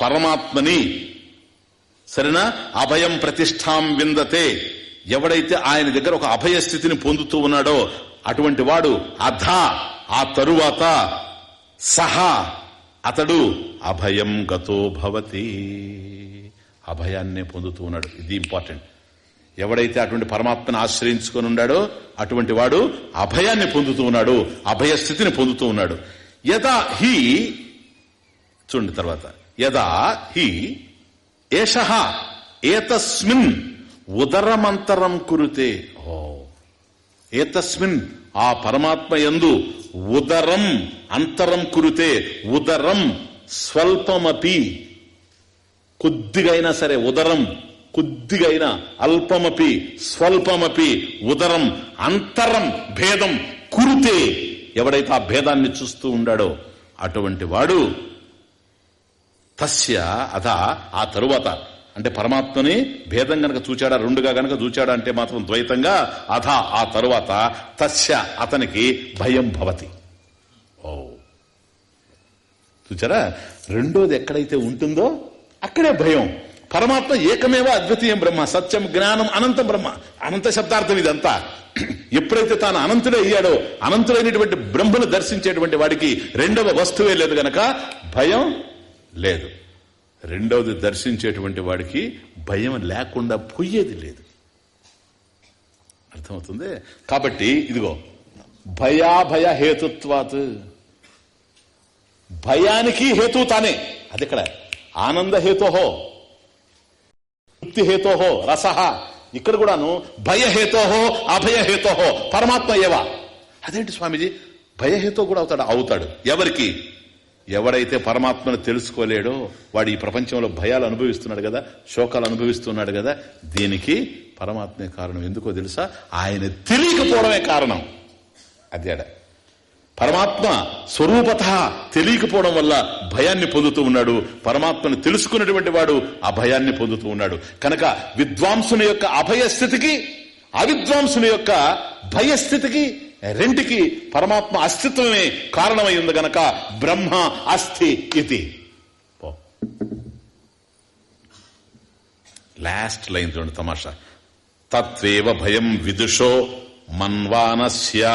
పరమాత్మని. సరేనా? అభయం ప్రతిష్టాం విందతే. ఎవడైతే ఆయన దగ్గర ఒక అభయ స్థితిని పొందుతూ ఉన్నాడో అటువంటి వాడు అధ ఆ తరువాత సహా అతడు అభయం గతో భవతి. అభయాన్నే పొందుతూ ఉన్నాడు. ఇది ఇంపార్టెంట్ ఎవడైతే అటువంటి పరమాత్మను ఆశ్రయించుకొని ఉన్నాడో అటువంటి వాడు అభయాన్ని పొందుతూ ఉన్నాడు అభయ స్థితిని పొందుతూ ఉన్నాడు. యథా హీ చూడండి తర్వాత. యదా హి ఏష ఏతస్మిన్ ఉదరమంతరం కురుతే. ఓ. ఏతస్మిన్ ఆ పరమాత్మ ఎందు ఉదరం అంతరం కురుతే. ఉదరం స్వల్పమపి. కొద్దిగైనా సరే ఉదరం కొద్దిగైనా అల్పమపి స్వల్పమపి ఉదరం అంతరం భేదం కురితే. ఎవడైతే ఆ భేదాన్ని చూస్తూ ఉండాడో అటువంటి వాడు తస్య అథ ఆ తరువాత. అంటే పరమాత్మని భేదం గనక చూచాడా రెండుగా గనక చూచాడా అంటే మాత్రం ద్వైతంగా అథ ఆ తరువాత. తస్య అతనికి భయం భవతి. ఓ. చూచారా? రెండోది ఎక్కడైతే ఉంటుందో అక్కడే భయం. పరమాత్మ ఏకమేవ అద్వితీయం బ్రహ్మ సత్యం జ్ఞానం అనంత బ్రహ్మ. అనంత శబ్దార్థం ఇదంతా. ఎప్పుడైతే తాను అనంతుడే అయ్యాడో అనంతుడైనటువంటి బ్రహ్మను దర్శించేటువంటి వాడికి రెండవ వస్తువే లేదు గనక భయం లేదు. రెండవది దర్శించేటువంటి వాడికి భయం లేకుండా పోయేది లేదు. అర్థమవుతుంది? కాబట్టి ఇదిగో భయాభయ హేతుత్వాత్. భయానికి హేతు తానే. అది ఇక్కడ ఆనంద హేతోహో తృప్తి హేతోహో రసహ ఇక్కడ కూడాను భయహేతోహో అభయహేతోహో పరమాత్మ ఏవా. అదేంటి స్వామీజీ? భయహేతో కూడా అవుతాడు అవుతాడు. ఎవరికి? ఎవడైతే పరమాత్మను తెలుసుకోలేడో వాడు ఈ ప్రపంచంలో భయాలు అనుభవిస్తున్నాడు కదా శోకాలు అనుభవిస్తున్నాడు కదా దీనికి పరమాత్మే కారణం. ఎందుకో తెలుసా? ఆయన తెలియకపోవడమే కారణం. అదేడ పరమాత్మ స్వరూపత తెలియకపోవడం వల్ల భయాన్ని పొందుతూ ఉన్నాడు. పరమాత్మను తెలుసుకున్నటువంటి వాడు ఆ భయాన్ని పొందుతూ ఉన్నాడు. కనుక విద్వాంసుని యొక్క అభయస్థితికి అవిద్వాంసుని యొక్క భయస్థితికి రెంటికి పరమాత్మ అస్తిత్వమే కారణమై ఉంది గనక బ్రహ్మ అస్థి ఇది. పో. లాస్ట్ లైన్ చూడండి తమాషా. తత్వేవ భయం విదుషో మన్వానస్య.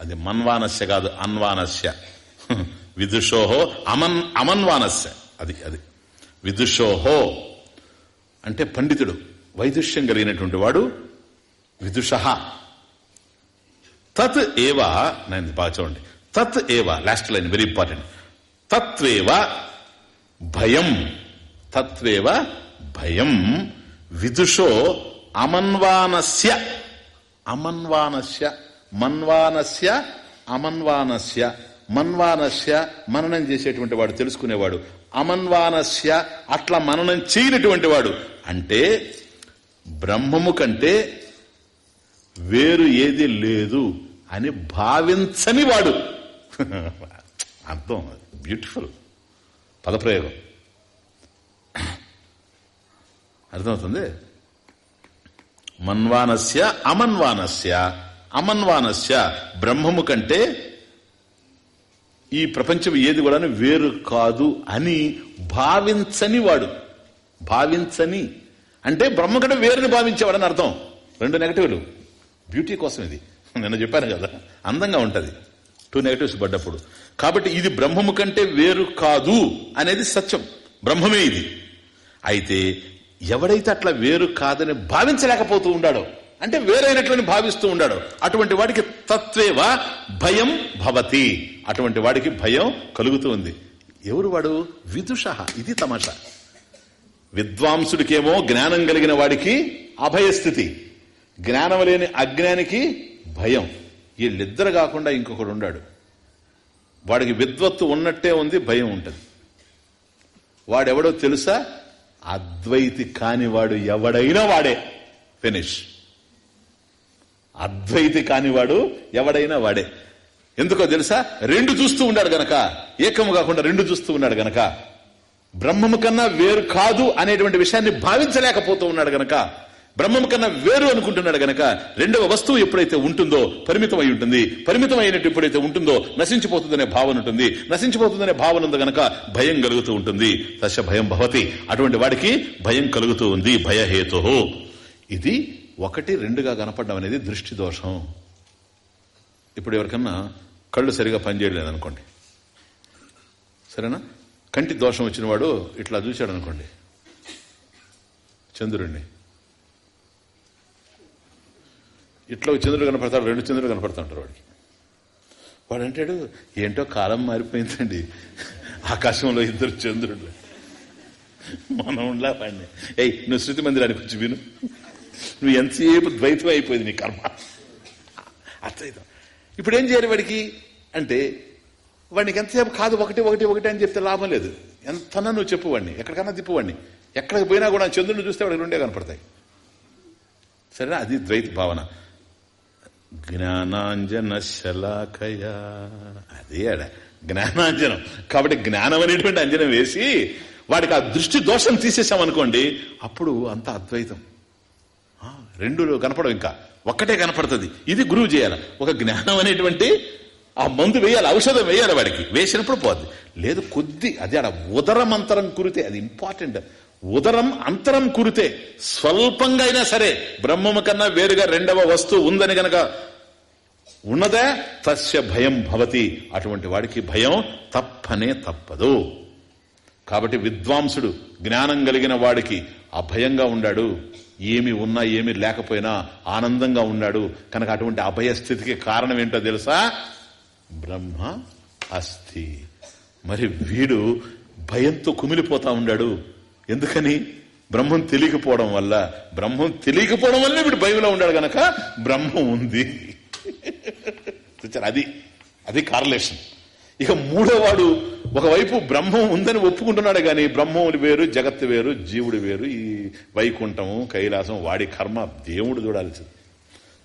అది మన్వానస్య కాదు అన్వానస్య. విదుషోహో అమన్ అమన్వానస్య. అది అది. విదుషోహో అంటే పండితుడు వైదుష్యం కలిగినటువంటి వాడు విదుష తత్ ఏవా నేను బాగా చూడండి. తత్ ఏవ లాస్ట్ లైన్ వెరీ ఇంపార్టెంట్ తత్వేవ భయం. తత్వేవ భయం. విదుషో అమన్వానస్య. అమన్వానస్య మన్వానస్య అమన్వానస్య. మన్వానస్య మననం చేసేటువంటి వాడు తెలుసుకునేవాడు. అమన్వానస్య అట్లా మననం చేయనటువంటి వాడు. అంటే బ్రహ్మము కంటే వేరు ఏది లేదు. అని భావించని వాడు. అర్థం బ్యూటిఫుల్. పదప్రయోగం. అర్థమవుతుంది? మన్వానస్య అమన్వానస్య. అమన్వానస్య బ్రహ్మము కంటే ఈ ప్రపంచం ఏది కూడా వేరు కాదు అని భావించని వాడు. భావించని. అంటే బ్రహ్మ కంటే వేరుని భావించేవాడని అర్థం. రెండు నెగటివ్లు. బ్యూటీ కోసం ఇది నిన్న చెప్పాను కదా అందంగా ఉంటుంది. టూ నెగటివ్స్ పడ్డప్పుడు. కాబట్టి ఇది బ్రహ్మము కంటే వేరు కాదు అనేది సత్యం. బ్రహ్మమే ఇది. అయితే ఎవడైతే అట్లా వేరు కాదని భావించలేకపోతూ ఉండాడో అంటే వేరైనట్లని భావిస్తూ ఉండాడు అటువంటి వాడికి తత్వేవ భయం భవతి. అటువంటి వాడికి భయం కలుగుతూ ఉంది. ఎవరు వాడు? విదుష ఇది తమాషా. విద్వాంసుడికేమో జ్ఞానం కలిగిన వాడికి అభయస్థితి. జ్ఞానం లేని అజ్ఞానికి భయం. వీళ్ళిద్దరు కాకుండా ఇంకొకడు ఉండాడు. వాడికి విద్వత్తు ఉన్నట్టే ఉంది భయం ఉంటుంది. వాడెవడో తెలుసా? అద్వైతి కానివాడు ఎవడైనా వాడే. ఫినిష్. అద్వైతి కానివాడు ఎవడైనా వాడే. ఎందుకో తెలుసా? రెండు చూస్తూ ఉన్నాడు గనక. ఏకము కాకుండా రెండు చూస్తూ ఉన్నాడు గనక. బ్రహ్మము కన్నా వేరు కాదు అనేటువంటి విషయాన్ని భావించలేకపోతూ ఉన్నాడు గనక. బ్రహ్మం కన్నా వేరు అనుకుంటున్నాడు గనక రెండవ వస్తువు ఎప్పుడైతే ఉంటుందో పరిమితం అయి ఉంటుంది. పరిమితం అయినట్టు ఎప్పుడైతే ఉంటుందో నశించిపోతుందనే భావన ఉంటుంది. నశించిపోతుందనే భావన ఉంది గనక భయం కలుగుతూ ఉంటుంది. దశ భయం భవతి. అటువంటి వాడికి భయం కలుగుతూ ఉంది. భయహేతు. ఇది ఒకటి రెండుగా కనపడడం అనేది దృష్టి దోషం. ఇప్పుడు ఎవరికన్నా కళ్ళు సరిగా పనిచేయలేదు అనుకోండి సరేనా? కంటి దోషం వచ్చిన వాడు ఇట్లా చూశాడు అనుకోండి చంద్రుణ్ణి. ఇట్లా చంద్రుడు కనపడతాడు రెండు చంద్రుడు కనపడుతుంటారు వాడికి. వాడు అంటాడు ఏంటో కాలం మారిపోయిందండి. ఆకాశంలో ఇద్దరు చంద్రుడు మనం ఉండలా వాడిని? ఏయ్ నువ్వు శృతి మందిరానికి వచ్చి విను. నువ్వు ఎంతసేపు ద్వైతం అయిపోయింది నీ కర్మ. అద్వైతం ఇప్పుడు ఏం చేయాలి వాడికి? అంటే వాడికి ఎంతసేపు కాదు ఒకటి ఒకటి ఒకటి అని చెప్తే లాభం లేదు. ఎంతనా నువ్వు చెప్పు వాడిని. ఎక్కడికన్నా తిప్పువాడిని ఎక్కడికి పోయినా కూడా చంద్రుని చూస్తే వాడికి రెండే కనపడతాయి. సరేనా? అది ద్వైత భావన. జ్ఞానాంజన శలాకయ అదే ఆడ జ్ఞానాంజనం. కాబట్టి జ్ఞానం అనేటువంటి అంజనం వేసి వాడికి ఆ దృష్టి దోషం తీసేసామనుకోండి అప్పుడు అంత అద్వైతం. రెండు కనపడవు ఇంకా. ఒక్కటే కనపడుతుంది. ఇది గురువు చేయాలి. ఒక జ్ఞానం అనేటువంటి ఆ మందు వేయాలి ఔషధం వేయాలి వాడికి. వేసినప్పుడు పోద్ది. లేదు కొద్ది. అది ఆడ ఉదరం అంతరం కురితే అది ఇంపార్టెంట్ ఉదరం అంతరం కురితే స్వల్పంగా అయినా సరే బ్రహ్మము కన్నా వేరుగా రెండవ వస్తువు ఉందని గనక ఉన్నదే తస్య భయం భవతి. అటువంటి వాడికి భయం తప్పనే తప్పదు. కాబట్టి విద్వాంసుడు జ్ఞానం కలిగిన వాడికి అభయంగా ఉండాడు. ఏమి ఉన్నా ఏమి లేకపోయినా ఆనందంగా ఉన్నాడు కనుక అటువంటి అభయ స్థితికి కారణం ఏంటో తెలుసా? బ్రహ్మ అస్థి. మరి వీడు భయంతో కుమిలిపోతా ఉన్నాడు ఎందుకని? బ్రహ్మం తెలియకపోవడం వల్ల బ్రహ్మం తెలియకపోవడం వల్ల వీడు బైబిల్లో ఉన్నాడు గనక బ్రహ్మం ఉంది. అది అది కార్లేషన్. ఇక మూడో వాడు ఒకవైపు బ్రహ్మం ఉందని ఒప్పుకుంటున్నాడు గాని బ్రహ్మముడు వేరు జగత్తు వేరు జీవుడు వేరు ఈ వైకుంఠము కైలాసం వాడి కర్మ దేవుడు చూడాల్సింది.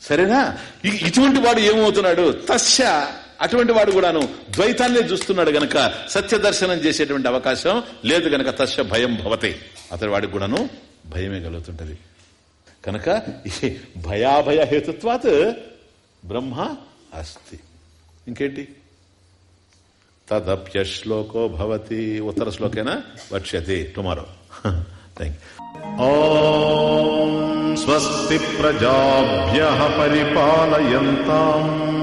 సరేనా? ఇటువంటి వాడు ఏమవుతున్నాడు? తస్య అటువంటి వాడు కూడాను ద్వైతాన్నే చూస్తున్నాడు గనక సత్య దర్శనం చేసేటువంటి అవకాశం లేదు గనక తస్య భయం భవతే. అతడి వాడికి కూడాను భయమే కలుగుతుంటది. కనుక ఈ భయాభయ హేతుత్వాత్ బ్రహ్మ అస్తి. ఇంకేంటి? తదప్య శ్లోకో భవతి. ఉత్తర శ్లోకేన? వచ్చేది టుమారో. థ్యాంక్ స్వస్తి ప్రజాభ్య పరిపాలయంతాం.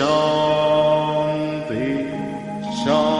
शान्ति शान्ति।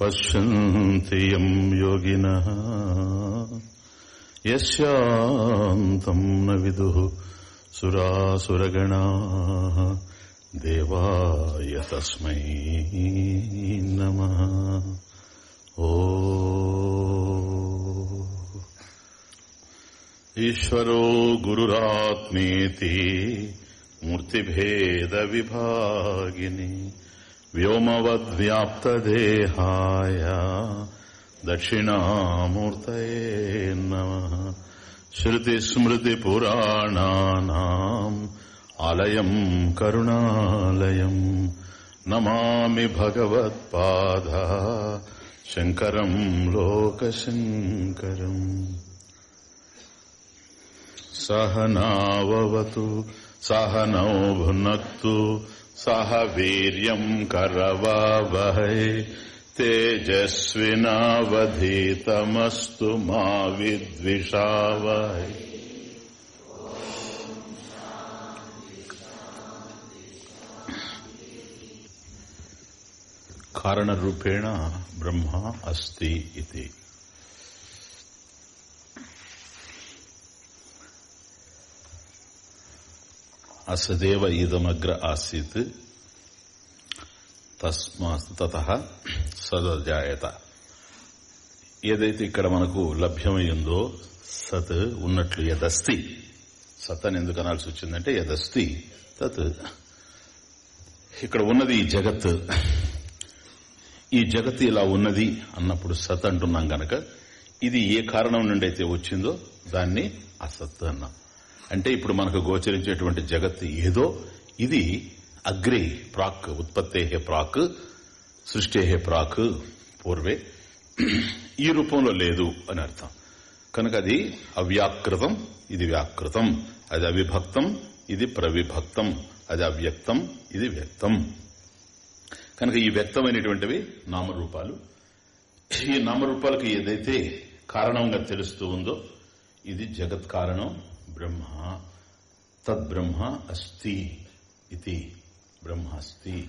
పశ్యంతి యం యోగిన యశాంతం న విదు సురాసురగణ దేవాయ తస్మై నమ ఓ ఈశ్వరో గురురాత్మేతి మూర్తిభేద విభాగిని व्योमवद्व्याप्तदेहाय दक्षिणामूर्तये नमः। श्रुतिस्मृतिपुराणानाम् आलयम् करुणालयम् नमामि भगवत्पाद शङ्करम् लोकशङ्करम्। सह नाववतु सह नौ भुनक्तु सह वीर्यम् करवावहै तेजस्विनावधीतमस्तु मा विद्विषावहै కారణరూపేణ బ్రహ్మ అస్తి ఇది అసదేవ ఇదమగ్ర ఆసీత్. తస్మాత్ తత సదజాయత. ఏదైతే ఇక్కడ మనకు లభ్యమయ్యిందో సత్ ఉన్నట్లు యదస్తి. సత్ అని ఎందుకు అనాల్సి వచ్చిందంటే యదస్తి తత్. ఇక్కడ ఉన్నది ఈ జగత్. ఈ జగత్ ఇలా ఉన్నది అన్నప్పుడు సత్ అంటున్నాం గనక. ఇది ఏ కారణం నుండి అయితే వచ్చిందో దాన్ని అసత్ అన్నాం. అంటే ఇప్పుడు మనకు గోచరించేటువంటి జగత్ ఏదో ఇది అగ్రే ప్రాక్ ఉత్పత్తే ప్రాక్ సృష్టి ప్రాక్ పూర్వే. ఈ రూపంలో లేదు అని అర్థం. కనుక అది అవ్యాకృతం ఇది వ్యాకృతం అది అవిభక్తం ఇది ప్రవిభక్తం అది అవ్యక్తం ఇది వ్యక్తం. కనుక ఈ వ్యక్తమైనటువంటివి నామరూపాలు. ఈ నామరూపాలకు ఏదైతే కారణంగా తెలుస్తూ ఉందో ఇది జగత్ కారణం బ్రహ్మ తద్బ్రహ్మ అస్తి ఇది బ్రహ్మ అస్తి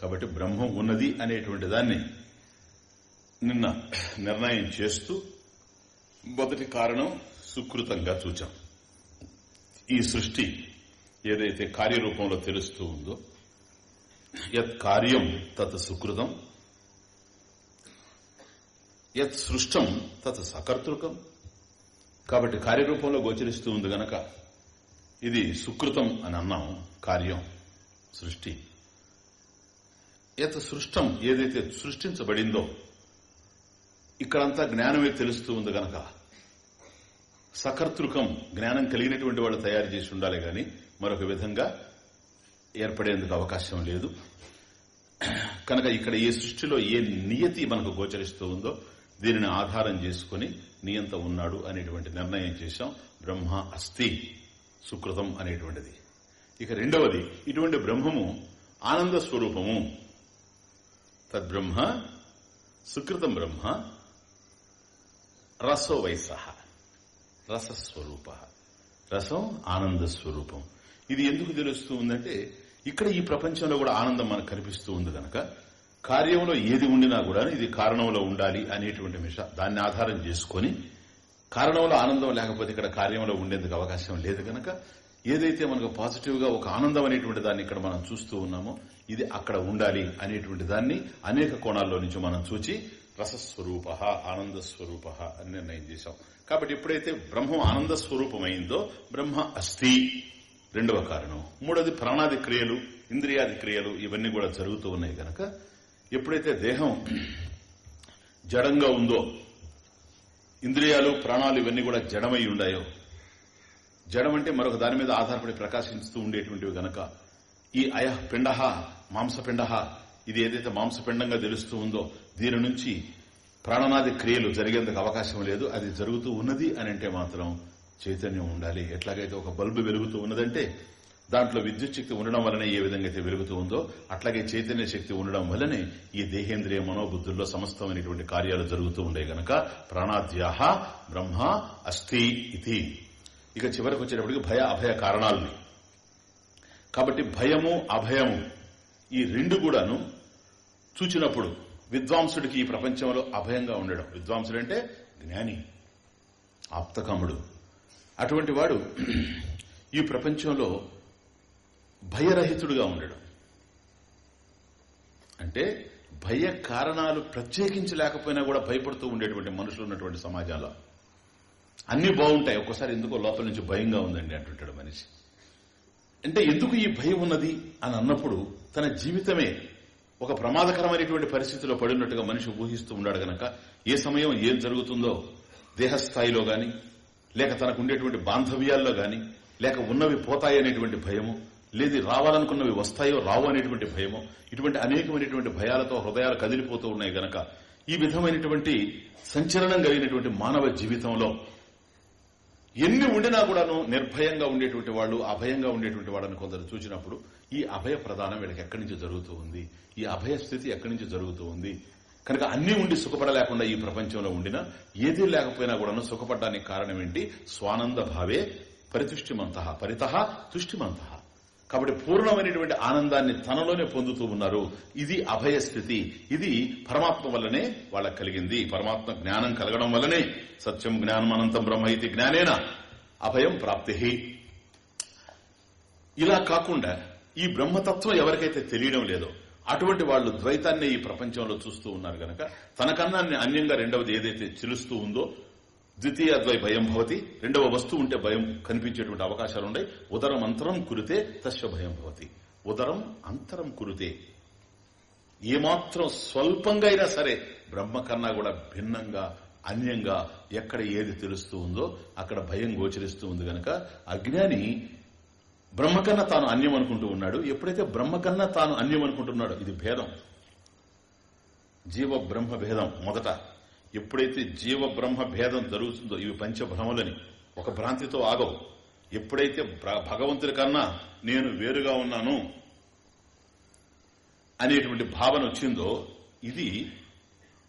కాబట్టి బ్రహ్మం ఉన్నది అనేటువంటి దాన్ని నిన్న నిర్ణయం చేస్తూ మొదటి కారణం సుకృతంగా చూచాం. ఈ సృష్టి ఏదైతే కార్యరూపంలో తెలుస్తూ ఉందో యత్ కార్యం తత్ సుకృతం యత్ సృష్టం తత్ సకర్తృకం కాబట్టి కార్యరూపంలో గోచరిస్తూ ఉంది గనక ఇది సుకృతం అని అన్నాం. కార్యం సృష్టి. ఏత సృష్టం ఏదైతే సృష్టించబడిందో ఇక్కడంతా జ్ఞానమే తెలుస్తూ ఉంది గనక. సకర్తృకం జ్ఞానం కలిగినటువంటి వాళ్ళు తయారు చేసి ఉండాలి గాని మరొక విధంగా ఏర్పడేందుకు అవకాశం లేదు. కనుక ఇక్కడ ఏ సృష్టిలో ఏ నియతి మనకు గోచరిస్తూ ఉందో దీనిని ఆధారం చేసుకుని నియంత ఉన్నాడు అనేటువంటి నిర్ణయం చేశాం. బ్రహ్మ అస్థి సుకృతం అనేటువంటిది. ఇక రెండవది ఇటువంటి బ్రహ్మము ఆనంద స్వరూపము. తద్బ్రహ్మ సుకృతం బ్రహ్మ రసో వైస రసస్వరూప రసం ఆనంద స్వరూపం. ఇది ఎందుకు తెలుస్తూ ఉందంటే ఇక్కడ ఈ ప్రపంచంలో కూడా ఆనందం మనకు కనిపిస్తూ ఉంది కనుక కార్యంలో ఏది ఉండినా కూడా ఇది కారణంలో ఉండాలి అనేటువంటి విష దాన్ని ఆధారం చేసుకొని కారణంలో ఆనందం లేకపోతే ఇక్కడ కార్యంలో ఉండేందుకు అవకాశం లేదు కనుక ఏదైతే మనకు పాజిటివ్గా ఒక ఆనందం అనేటువంటి దాన్ని ఇక్కడ మనం చూస్తూ ఉన్నామో ఇది అక్కడ ఉండాలి అనేటువంటి దాన్ని అనేక కోణాల్లో నుంచి మనం చూచి రసస్వరూప ఆనంద స్వరూప అని నిర్ణయం చేశాం. కాబట్టి ఎప్పుడైతే బ్రహ్మం ఆనంద స్వరూపమైందో బ్రహ్మ అస్థి రెండవ కారణం. మూడోది ప్రాణాది క్రియలు ఇంద్రియాది క్రియలు ఇవన్నీ కూడా జరుగుతూ ఉన్నాయి కనుక ఎప్పుడైతే దేహం జడంగా ఉందో ఇంద్రియాలు ప్రాణాలు ఇవన్నీ కూడా జడమై ఉండాయో జడం అంటే మరొక దాని మీద ఆధారపడి ప్రకాశిస్తూ ఉండేటువంటివి గనక ఈ అయ పిండ మాంసపిండ ఇది ఏదైతే మాంసపిండంగా తెలుస్తూ ఉందో దీని నుంచి ప్రాణనాది క్రియలు జరిగేందుకు అవకాశం లేదు. అది జరుగుతూ ఉన్నది అని అంటే మాత్రం చైతన్యం ఉండాలి. ఎట్లాగైతే ఒక బల్బు వెలుగుతూ ఉన్నదంటే దాంట్లో విద్యుత్ శక్తి ఉండడం వల్లనే ఏ విధంగా అయితే వెలుగుతూ ఉందో అట్లాగే చైతన్య శక్తి ఉండడం వల్లనే ఈ దేహేంద్రియ మనోబుద్ధుల్లో సమస్తమైనటువంటి కార్యాలు జరుగుతూ ఉండే గనక ప్రాణాద్యాహ బ్రహ్మ అస్థి ఇది ఇక చివరికి వచ్చేటప్పటికి భయ అభయ కారణాలని. కాబట్టి భయము అభయము ఈ రెండు కూడాను చూచినప్పుడు విద్వాంసుడికి ఈ ప్రపంచంలో అభయంగా ఉండడం. విద్వాంసుడు అంటే జ్ఞాని ఆప్తకముడు. అటువంటి వాడు ఈ ప్రపంచంలో భయరహితుడుగా ఉండడం. అంటే భయ కారణాలు ప్రత్యేకించి లేకపోయినా కూడా భయపడుతూ ఉండేటువంటి మనుషులు ఉన్నటువంటి సమాజంలో. అన్ని బాగుంటాయి. ఒక్కసారి ఎందుకో లోపల నుంచి భయంగా ఉందండి అంటుంటాడు మనిషి. అంటే ఎందుకు ఈ భయం ఉన్నది అని అన్నప్పుడు తన జీవితమే ఒక ప్రమాదకరమైనటువంటి పరిస్థితిలో పడినట్టుగా మనిషి ఊహిస్తూ ఉన్నాడు గనక ఏ సమయం ఏం జరుగుతుందో దేహస్థాయిలో గాని లేక తనకు ఉండేటువంటి బాంధవ్యాల్లో గాని లేక ఉన్నవి పోతాయనేటువంటి భయము లేదు రావాలనుకున్నవి వస్తాయో రావు అనేటువంటి భయమో ఇటువంటి అనేకమైనటువంటి భయాలతో హృదయాలు కదిలిపోతూ ఉన్నాయి గనక ఈ విధమైనటువంటి సంచలనం కలిగినటువంటి మానవ జీవితంలో ఎన్ని ఉండినా కూడాను నిర్భయంగా ఉండేటువంటి వాళ్ళు అభయంగా ఉండేటువంటి వాళ్ళని కొందరు చూసినప్పుడు ఈ అభయ ప్రదానం వీళ్ళకి ఎక్కడి నుంచి జరుగుతూ ఉంది? ఈ అభయ స్థితి ఎక్కడి నుంచి జరుగుతూ ఉంది? కనుక అన్ని ఉండి సుఖపడలేకుండా ఈ ప్రపంచంలో ఉండినా ఏదీ లేకపోయినా కూడాను సుఖపడడానికి కారణం ఏంటి? స్వానంద భావే పరితుష్టిమంత పరిత తుష్టిమంత. కాబట్టి పూర్ణమైనటువంటి ఆనందాన్ని తనలోనే పొందుతూ ఉన్నారు. ఇది అభయ స్థితి. ఇది పరమాత్మ వల్లనే వాళ్ళకి కలిగింది. పరమాత్మ జ్ఞానం కలగడం వల్లనే సత్యం జ్ఞానం అనంతం బ్రహ్మ ఇది జ్ఞానేన అభయం ప్రాప్తి. ఇలా కాకుండా ఈ బ్రహ్మతత్వం ఎవరికైతే తెలియడం లేదో అటువంటి వాళ్ళు ద్వైతాన్ని ఈ ప్రపంచంలో చూస్తూ ఉన్నారు గనక తనకన్నా అన్యంగా రెండవది ఏదైతే చిలుస్తూ ఉందో ద్వితీయ ద్వై భయం భవతి రెండవ వస్తువు ఉంటే భయం కనిపించేటువంటి అవకాశాలు ఉన్నాయి ఉదరం అంతరం కురితే తస్య భయం భవతి. ఉదరం అంతరం కురితే ఏమాత్రం స్వల్పంగా అయినా సరే బ్రహ్మ కన్నా కూడా భిన్నంగా అన్యంగా ఎక్కడ ఏది తెలుస్తూ ఉందో అక్కడ భయం గోచరిస్తూ ఉంది గనక అజ్ఞాని బ్రహ్మకన్నా తాను అన్యం అనుకుంటూ ఉన్నాడు. ఎప్పుడైతే బ్రహ్మకన్నా తాను అన్యం అనుకుంటున్నాడో ఇది భేదం. జీవ బ్రహ్మ భేదం మొదట. ఎప్పుడైతే జీవ బ్రహ్మ భేదం జరుగుతుందో ఇవి పంచభ్రమలని ఒక భ్రాంతితో ఆగవు. ఎప్పుడైతే భగవంతుడి కన్నా నేను వేరుగా ఉన్నాను అనేటువంటి భావన వచ్చిందో ఇది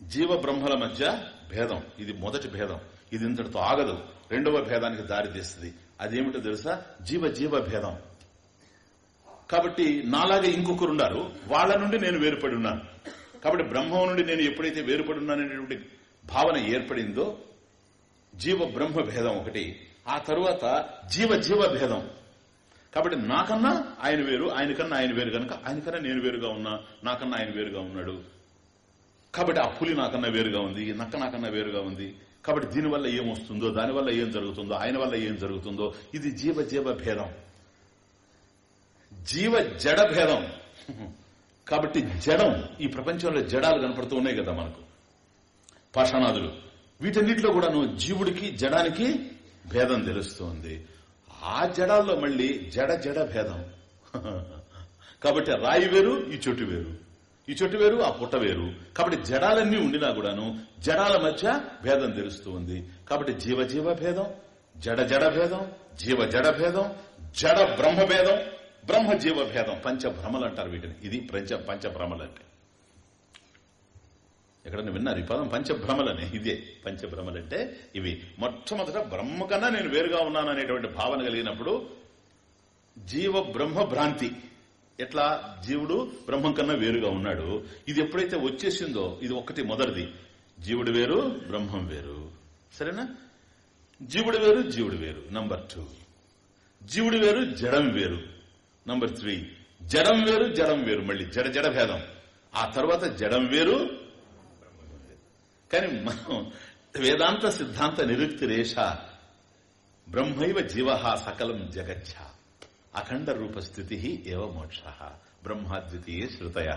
జీవ బ్రహ్మల మధ్య భేదం. ఇది మొదటి భేదం. ఇది ఇంతటితో ఆగదు. రెండవ భేదానికి దారి తీస్తుంది. అదేమిటో తెలుసా? జీవ జీవ భేదం. కాబట్టి నాలాగా ఇంకొకరున్నారు వాళ్ళ నుండి నేను వేరుపడి ఉన్నాను. కాబట్టి బ్రహ్మం నుండి నేను ఎప్పుడైతే వేరుపడి ఉన్నాననేటువంటి భావన ఏర్పడిందో జీవ బ్రహ్మ భేదం ఒకటి ఆ తరువాత జీవ జీవ భేదం. కాబట్టి నాకన్నా ఆయన వేరు ఆయనకన్నా ఆయన వేరు కనుక ఆయనకన్నా నేను వేరుగా ఉన్నా నాకన్నా ఆయన వేరుగా ఉన్నాడు. కాబట్టి ఆ పులి నాకన్నా వేరుగా ఉంది నక్క నాకన్నా వేరుగా ఉంది. కాబట్టి దీనివల్ల ఏం వస్తుందో దానివల్ల ఏం జరుగుతుందో ఆయన వల్ల ఏం జరుగుతుందో ఇది జీవ జీవ భేదం. జీవ జడ భేదం. కాబట్టి జడం ఈ ప్రపంచంలో జడాలు కనపడుతూ ఉన్నాయి కదా మనకు. పాషాణాదులు. వీటన్నిటిలో కూడాను జీవుడికి జడానికి భేదం తెలుస్తోంది. ఆ జడాల్లో మళ్ళీ జడ జడ భేదం. కాబట్టి రాయి వేరు ఈ చెట్టు వేరు. ఈ చెట్టు వేరు ఆ పుట్ట వేరు. కాబట్టి జడాలన్నీ ఉండినా కూడాను జడాల మధ్య భేదం తెలుస్తూ ఉంది కాబట్టి జీవ జీవ భేదం జడ జడ భేదం జీవ జడ భేదం జడ బ్రహ్మ భేదం బ్రహ్మ జీవ భేదం పంచభ్రమలు అంటారు వీటిని. ఇది పంచ పంచభ్రమలు అంటే. ఎక్కడన్నా విన్నారు? ఈ పదం పంచభ్రమలని. ఇదే పంచభ్రమలంటే ఇవి మొట్టమొదట బ్రహ్మ కన్నా నేను వేరుగా ఉన్నాను అనేటువంటి భావన కలిగినప్పుడు జీవ బ్రహ్మ భ్రాంతి. ఎట్లా? జీవుడు బ్రహ్మం కన్నా వేరుగా ఉన్నాడు. ఇది ఎప్పుడైతే వచ్చేసిందో ఇది ఒక్కటి మొదటిది. జీవుడు వేరు బ్రహ్మం వేరు. సరేనా? జీవుడు వేరు జీవుడు వేరు. నంబర్ టూ జీవుడు వేరు జడం వేరు. నంబర్ త్రీ జడం వేరు జడం వేరు. మళ్ళీ జడ జడ భేదం. ఆ తర్వాత జడం వేరు కానీ మనం వేదాంత సిద్ధాంత నిరుక్తి రేష బ్రహ్మైవ జీవ సకలం జగచ్చ అఖండ రూప స్థితి ఏవ మోక్ష బ్రహ్మాద్వితీయ శృతయ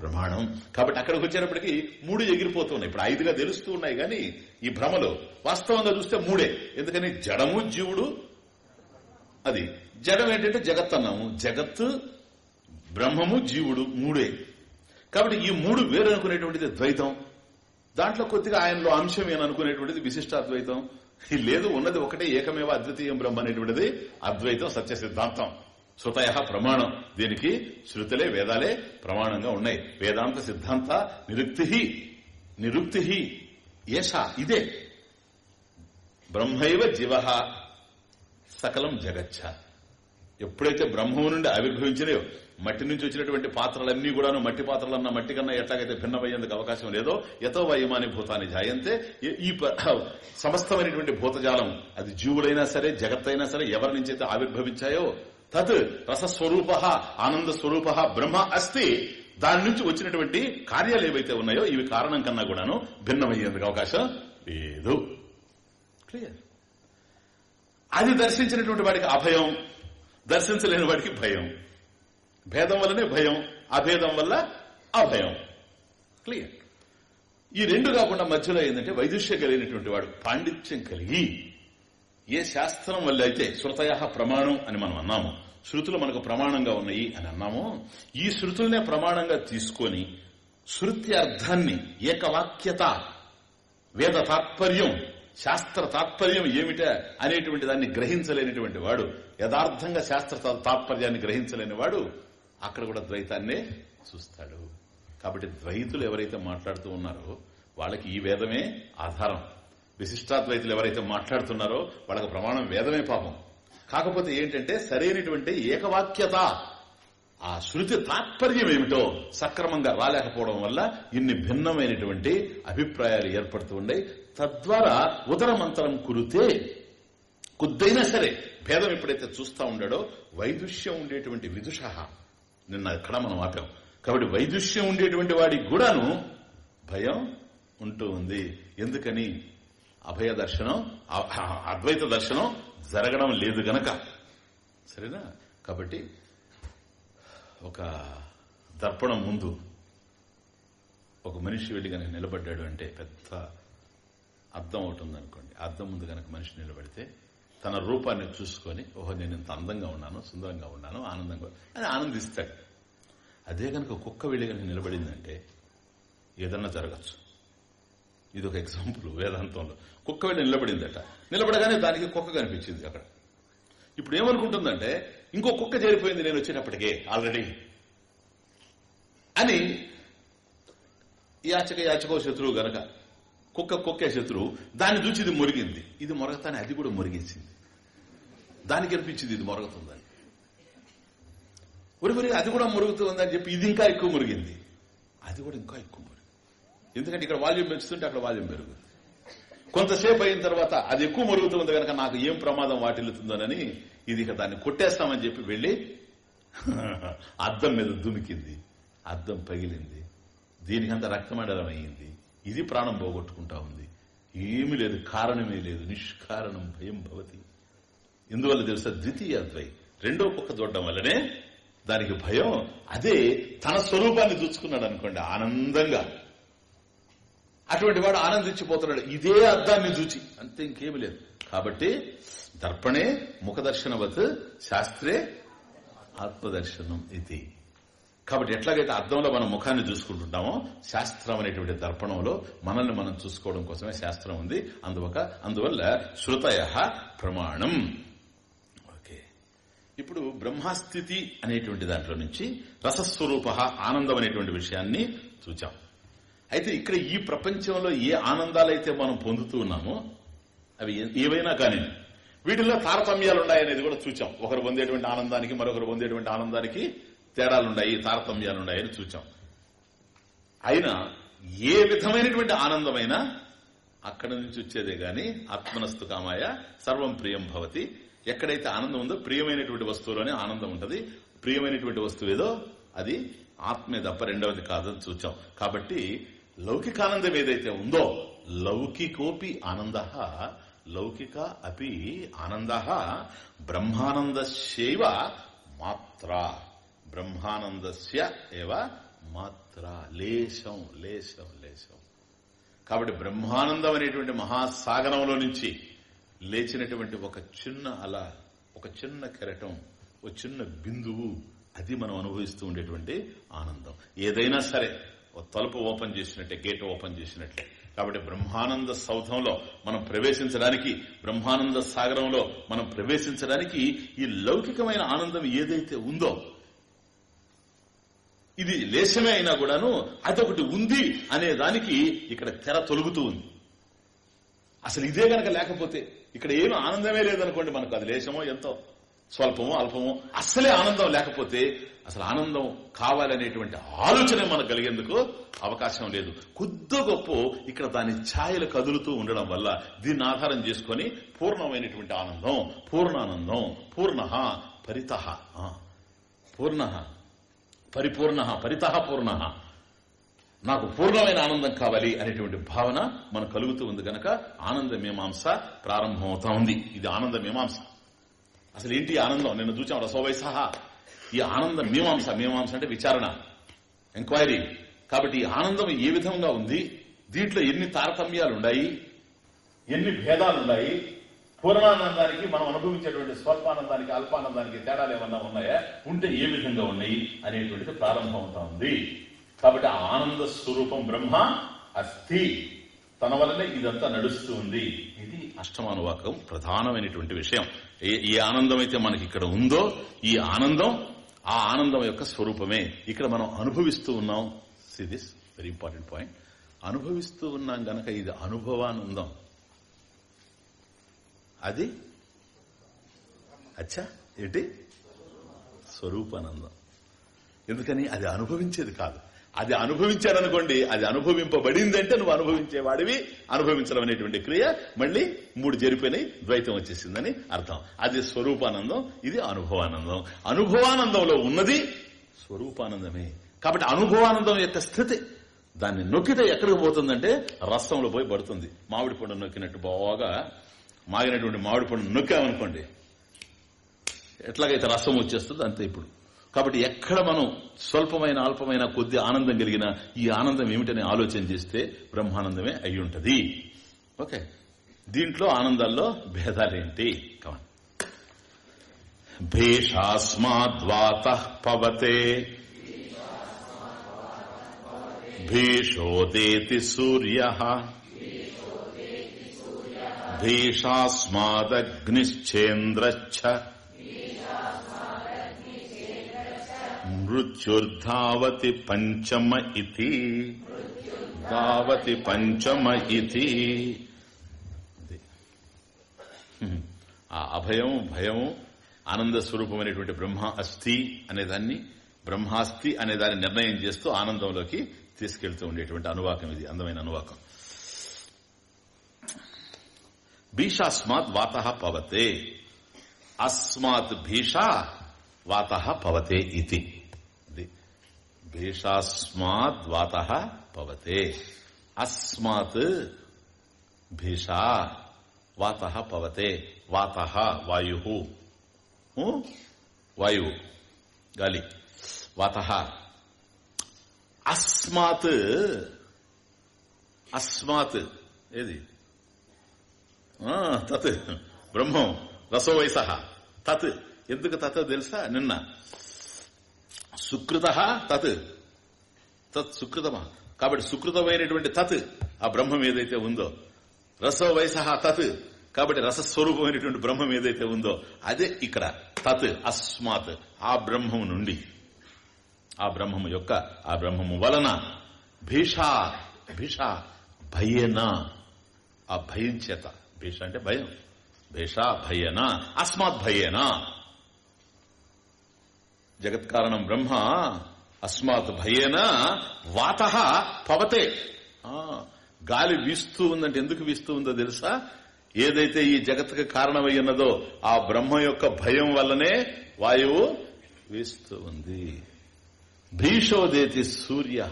ప్రమాణం. కాబట్టి అక్కడికి వచ్చేటప్పటికి మూడు ఎగిరిపోతున్నాయి ఇప్పుడు ఐదుగా తెలుస్తూ ఉన్నాయి కానీ ఈ భ్రమలో వాస్తవంగా చూస్తే మూడే. ఎందుకని? జడము జీవుడు అది జడం ఏంటంటే జగత్ అన్నాము జగత్ బ్రహ్మము జీవుడు మూడే. కాబట్టి ఈ మూడు వేరు అనుకునేటువంటిది ద్వైతం. దాంట్లో కొద్దిగా ఆయనలో అంశం ఏమని అనుకునేటువంటిది విశిష్టాద్వైతం లేదు ఉన్నది ఒకటే ఏకమేవ అద్వితీయం బ్రహ్మ అనేటువంటిది. అద్వైతం సత్య సిద్ధాంతం. శృతయ ప్రమాణం. దీనికి శృతులే వేదాలే ప్రమాణంగా ఉన్నాయి. వేదాంత సిద్ధాంత నిరుక్తి నిరుక్తి ఏష ఇదే. బ్రహ్మైవ జీవ సకలం జగచ్చ. ఎప్పుడైతే బ్రహ్మము నుండి ఆవిర్భవించినాయో మట్టి నుంచి వచ్చినటువంటి పాత్రలన్నీ కూడాను మట్టి పాత్రలన్న మట్టి కన్నా ఎట్లాగైతే భిన్నమయ్యేందుకు అవకాశం లేదో యతో వయమాని భూతాన్ని జాయంతే. ఈ- సమస్తమైనటువంటి భూతజాలం అది జీవులైనా సరే జగత్తైనా సరే ఎవరి నుంచి అయితే ఆవిర్భవించాయో తత్ రసస్వరూప ఆనంద స్వరూప బ్రహ్మ అస్తి. దాని నుంచి వచ్చినటువంటి కార్యాలు ఏవైతే ఉన్నాయో ఇవి కారణం కన్నా కూడాను భిన్నమయ్యేందుకు అవకాశం లేదు. క్లియర్ అది దర్శించినటువంటి వాడికి అభయం దర్శించలేని వాడికి భయం. భేదం వల్లనే భయం అభేదం వల్ల అభయం. క్లియర్ ఈ రెండు కాకుండా మధ్యలో ఏంటంటే వైదుష్యం కలిగినటువంటి వాడు పాండిత్యం కలిగి ఏ శాస్త్రం వల్ల అయితే శృతయ ప్రమాణం అని మనం అన్నాము శృతులు మనకు ప్రమాణంగా ఉన్నాయి అని అన్నాము ఈ శృతులనే ప్రమాణంగా తీసుకొని శృతి అర్థాన్ని ఏకవాక్యత వేద తాత్పర్యం శాస్త్ర తాత్పర్యం ఏమిటా అనేటువంటి దాన్ని గ్రహించలేనిటువంటి వాడు యథార్థంగా శాస్త్ర తాత్పర్యాన్ని గ్రహించలేని వాడు అక్కడ కూడా ద్వైతాన్నే చూస్తాడు. కాబట్టి ద్వైతులు ఎవరైతే మాట్లాడుతూ ఉన్నారో వాళ్ళకి ఈ వేదమే ఆధారం. విశిష్టాద్వైతులు ఎవరైతే మాట్లాడుతున్నారో వాళ్ళకి ప్రమాణం వేదమే పాపం. కాకపోతే ఏంటంటే సరైనటువంటి ఏకవాక్యత ఆ శృతి తాత్పర్యం ఏమిటో సక్రమంగా రాలేకపోవడం వల్ల ఇన్ని భిన్నమైనటువంటి అభిప్రాయాలు ఏర్పడుతూ ఉన్నాయి తద్వారా ఉదరమంతరం కురితే కొద్దైనా సరే భేదం ఎప్పుడైతే చూస్తూ ఉండాడో వైదుష్యం ఉండేటువంటి విదుష. నిన్న అక్కడ మనం ఆపాం? కాబట్టి వైదుష్యం ఉండేటువంటి వాడికి కూడాను భయం ఉంటూ ఉంది. ఎందుకని? అభయ దర్శనం అద్వైత దర్శనం జరగడం లేదు గనక. సరేనా? కాబట్టి ఒక దర్పణం ముందు ఒక మనిషి వెళ్ళి కనుక నిలబడ్డాడు అంటే పెద్ద అర్థం అవుతుంది అనుకోండి అర్థం ముందు కనుక మనిషి నిలబడితే తన రూపాన్ని చూసుకొని ఓహో నేను ఇంత అందంగా ఉన్నాను సుందరంగా ఉన్నాను ఆనందంగా అని ఆనందిస్తాడు. అదే కనుక కుక్క వెళ్ళి కనుక నిలబడిందంటే ఏదన్నా జరగచ్చు. ఇది ఒక ఎగ్జాంపుల్ వేదాంతంలో. కుక్క వెళ్ళి నిలబడిందట. నిలబడగానే దానికి కుక్క కనిపించింది అక్కడ. ఇప్పుడు ఏమనుకుంటుందంటే ఇంకో కుక్క చేరిపోయింది నేను వచ్చేటప్పటికే ఆల్రెడీ. అని యాచక యాచకో శత్రువు గనక కుక్క కుక్కే శత్రువు. దాన్ని చూసి ఇది మురిగింది. ఇది మొరగతానే అది కూడా మురిగించింది దానికి అనిపించింది ఇది మొరగతుందని. ఒరి ఒరి అది కూడా మురుగుతుందని చెప్పి ఇది ఇంకా ఎక్కువ మురిగింది. అది కూడా ఇంకా ఎక్కువ మురిగింది. ఎందుకంటే ఇక్కడ వాల్యూమ్ పెంచుతుంటే అక్కడ వాల్యూమ్ పెరుగుతుంది. కొంతసేపు అయిన తర్వాత అది ఎక్కువ మురుగుతుంది కనుక నాకు ఏం ప్రమాదం వాటిల్లుతుందోనని ఇది ఇక దాన్ని కొట్టేస్తామని చెప్పి వెళ్ళి అద్దం మీద దుమికింది. అద్దం పగిలింది. దీనికంత రక్తమండలం అయ్యింది. ఇది ప్రాణం పోగొట్టుకుంటా ఉంది. ఏమీ లేదు కారణమే లేదు. నిష్కారణం భయం భవతి. ఎందువల్ల తెలుసా? ద్వితీయ ద్వై రెండో పక్క చూడడం వల్లనే దానికి భయం. అదే తన స్వరూపాన్ని చూసుకున్నాడు అనుకోండి ఆనందంగా. అటువంటి వాడు ఆనందించిపోతున్నాడు. ఇదే అర్థాన్ని చూచి అంతే ఇంకేమి లేదు. కాబట్టి దర్పణే ముఖదర్శనవత్ శాస్త్రే ఆత్మదర్శనం ఇది. కాబట్టి ఎట్లాగైతే అర్థంలో మనం ముఖాన్ని చూసుకుంటుంటామో శాస్త్రం అనేటువంటి దర్పణంలో మనల్ని మనం చూసుకోవడం కోసమే శాస్త్రం ఉంది. అందువక అందువల్ల శృతయ ప్రమాణం. ఓకే. ఇప్పుడు బ్రహ్మస్థితి అనేటువంటి దాంట్లో నుంచి రసస్వరూప ఆనందం అనేటువంటి విషయాన్ని చూచాం. అయితే ఇక్కడ ఈ ప్రపంచంలో ఏ ఆనందాలైతే మనం పొందుతూ ఉన్నామో అవి ఏ- ఏవైనా కానీ వీటిల్లో తారతమ్యాలు ఉన్నాయనేది కూడా చూచాం. ఒకరు పొందేటువంటి ఆనందానికి మరొకరు పొందేటువంటి ఆనందానికి తేడాలున్నాయి తారతమ్యాలు అని చూచాం. అయినా ఏ విధమైనటువంటి ఆనందమైనా అక్కడ నుంచి వచ్చేదే గాని ఆత్మనస్తు కామాయ సర్వం ప్రియం భవతి. ఎక్కడైతే ఆనందం ఉందో ప్రియమైనటువంటి వస్తువులోనే ఆనందం ఉంటుంది. ప్రియమైనటువంటి వస్తువు ఏదో అది ఆత్మే తప్ప రెండవది కాదని చూచాం. కాబట్టి లౌకికానందం ఏదైతే ఉందో లౌకికోపి ఆనంద లౌకిక అపి ఆనంద శైవ మాత్ర. బ్రహ్మానందస్య ఏవ మాత్ర. లేశం లేశం లేశం. కాబట్టి బ్రహ్మానందం అనేటువంటి మహాసాగరంలో నుంచి లేచినటువంటి ఒక చిన్న అల ఒక చిన్న కెరటం ఒక చిన్న బిందువు అది మనం అనుభవిస్తూ ఉండేటువంటి ఆనందం. ఏదైనా సరే తలుపు ఓపెన్ చేసినట్టే గేట్ ఓపెన్ చేసినట్లే. కాబట్టి బ్రహ్మానంద సౌధంలో మనం ప్రవేశించడానికి బ్రహ్మానంద సాగరంలో మనం ప్రవేశించడానికి ఈ లౌకికమైన ఆనందం ఏదైతే ఉందో ఇది లేశమే అయినా కూడాను అదొకటి ఉంది అనే దానికి ఇక్కడ తెర తొలుగుతూ ఉంది. అసలు ఇదే గనక లేకపోతే ఇక్కడ ఏమి ఆనందమే లేదనుకోండి మనకు. అది లేశమో ఎంతో స్వల్పమో అల్పమో అసలే ఆనందం లేకపోతే అసలు ఆనందం కావాలనేటువంటి ఆలోచన మనకు కలిగేందుకు అవకాశం లేదు. కొద్ది గొప్ప ఇక్కడ దాని ఛాయలు కదులుతూ ఉండడం వల్ల దీన్ని ఆధారం చేసుకొని పూర్ణమైనటువంటి ఆనందం పూర్ణానందం పూర్ణ పరిత పూర్ణ. పరిపూర్ణ పరిత పూర్ణ. నాకు పూర్ణమైన ఆనందం కావాలి అనేటువంటి భావన మనకు కలుగుతూ ఉంది గనక ఆనంద మీమాంస ప్రారంభమవుతా ఉంది. ఇది ఆనంద మీమాంస. అసలు ఏంటి ఈ ఆనందం? నిన్న చూచాం రసోవై సహా ఈ ఆనంద మీమాంస మీమాంస అంటే విచారణ. ఎంక్వైరీ. కాబట్టి ఆనందం ఏ విధంగా ఉంది? దీంట్లో ఎన్ని తారతమ్యాలు ఉన్నాయి ఎన్ని భేదాలున్నాయి పూర్ణానందానికి మనం అనుభవించేటువంటి స్వల్పానందానికి అల్పానందానికి తేడాలు ఏమన్నా ఉన్నాయా? ఉంటే ఏ విధంగా ఉన్నాయి అనేటువంటిది ప్రారంభమవుతా ఉంది. కాబట్టి ఆ ఆనంద స్వరూపం బ్రహ్మ అస్థి. తన వల్లనే ఇదంతా నడుస్తూ ఉంది. ఇది అష్టమానువాకం ప్రధానమైనటువంటి విషయం. ఈ ఆనందం అయితే మనకి ఇక్కడ ఉందో ఈ ఆనందం ఆ ఆనందం యొక్క స్వరూపమే. ఇక్కడ మనం అనుభవిస్తూ ఉన్నాం. See this very important point అనుభవిస్తూ ఉన్నాం గనక ఇది అనుభవానందం. అది? అచ్చా ఏంటి? స్వరూపానందం. ఎందుకని? అది అనుభవించేది కాదు. అది అనుభవించారనుకోండి అది అనుభవింపబడిందంటే నువ్వు అనుభవించేవాడివి అనుభవించడం అనేటువంటి క్రియ మళ్ళీ మూడు జరిపోయినాయి ద్వైతం వచ్చేసిందని అర్థం. అది స్వరూపానందం ఇది అనుభవానందం. అనుభవానందంలో ఉన్నది స్వరూపానందమే. కాబట్టి అనుభవానందం యొక్క స్థితి దాన్ని నొక్కితే ఎక్కడికి పోతుందంటే రసంలో పోయి పడుతుంది. మామిడి పండు నొక్కినట్టు బాగా మాగినటువంటి మామిడి పండు నొక్కామనుకోండి ఎట్లాగైతే రసం వచ్చేస్తుంది అంతే ఇప్పుడు. కాబట్టి ఎక్కడ మనం స్వల్పమైన అల్పమైన కొద్ది ఆనందం కలిగిన ఈ ఆనందం ఏమిటని ఆలోచన చేస్తే బ్రహ్మానందమే అయి ఉంటుంది ఓకే. దీంట్లో ఆనందాల్లో భేదాలేంటి? కమన్ భేషాస్మాద్వాత పవతే. భీషోదేతి సూర్య. భీషాస్మాదగ్నిశ్చేంద్రచ్చ మృత్యుర్ధావతి పంచమ ఇది ధావతి పంచమ ఇది ఆ అభయం భయం ఆనంద స్వరూపమైనటువంటి బ్రహ్మ అస్థి అనేదాన్ని బ్రహ్మాస్తి అనే దాన్ని నిర్ణయం చేస్తూ ఆనందంలోకి తీసుకెళ్తూ ఉండేటువంటి అనువాకం ఇది అందమైన అనువాకం. భీషాస్మాత్ వాత పవతే అస్మాత్ భీషా వాత పవతే ఇది ఇది. భీషాస్మాత్ వాత పవతే అస్మాత్ భీషా వాత పవతే వాత వాయు వాయువు గాలి వాత అస్మాత్ అస్మాత్ ఏది ఆ, తత్. బ్రహ్మం రసో వయస తత్. ఎందుకు తత్ తెలుసా? నిన్న. సుకృత తత్. తత్ సుకృతమా? కాబట్టి సుకృతమైనటువంటి తత్ ఆ బ్రహ్మం ఏదైతే ఉందో. రసో వయస తత్. కాబట్టి రసస్వరూపమైనటువంటి బ్రహ్మం ఏదైతే ఉందో అదే ఇక్కడ తత్ అస్మాత్. ఆ బ్రహ్మము నుండి. ఆ బ్రహ్మము యొక్క ఆ బ్రహ్మము వలన భీషా భీషా భయేనా. ఆ భయం చేత. భీష అంటే భయం. భీషా భయన అస్మాత్ భయేన జగత్కారణం బ్రహ్మ అస్మాత్ భయేన వాత పవతే గాలి వీస్తూ ఉందంటే ఎందుకు వీస్తూ ఉందో తెలుసా? ఏదైతే ఈ జగత్కు కారణమై ఉన్నదో ఆ బ్రహ్మ యొక్క భయం వల్లనే వాయువు వీస్తూ ఉంది. భీషోదేతి సూర్య.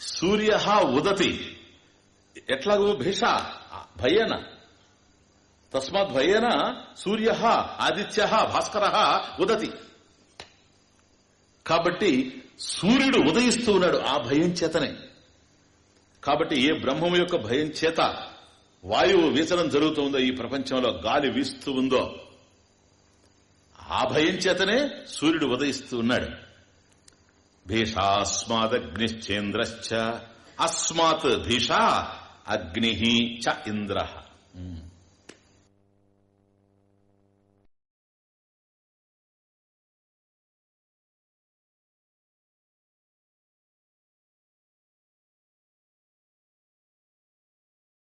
సూర్య ఉదతి. ఎట్లాగో భేష భయేన. తస్మాత్ భయేన సూర్య ఆదిత్య భాస్కర ఉదతి. కాబట్టి సూర్యుడు ఉదయిస్తూ ఉన్నాడు ఆ భయం చేతనే. కాబట్టి ఏ బ్రహ్మం యొక్క భయం చేత వాయువు వీచనం జరుగుతుందో ఈ ప్రపంచంలో గాలి వీస్తూ ఉందో ఆ భయం చేతనే సూర్యుడు ఉదయిస్తూ ఉన్నాడు. భీషాస్మాదగ్నిశ్చేంద్రశ్చ. అస్మాత్ భీషా अग्नि च इंद्र। hmm.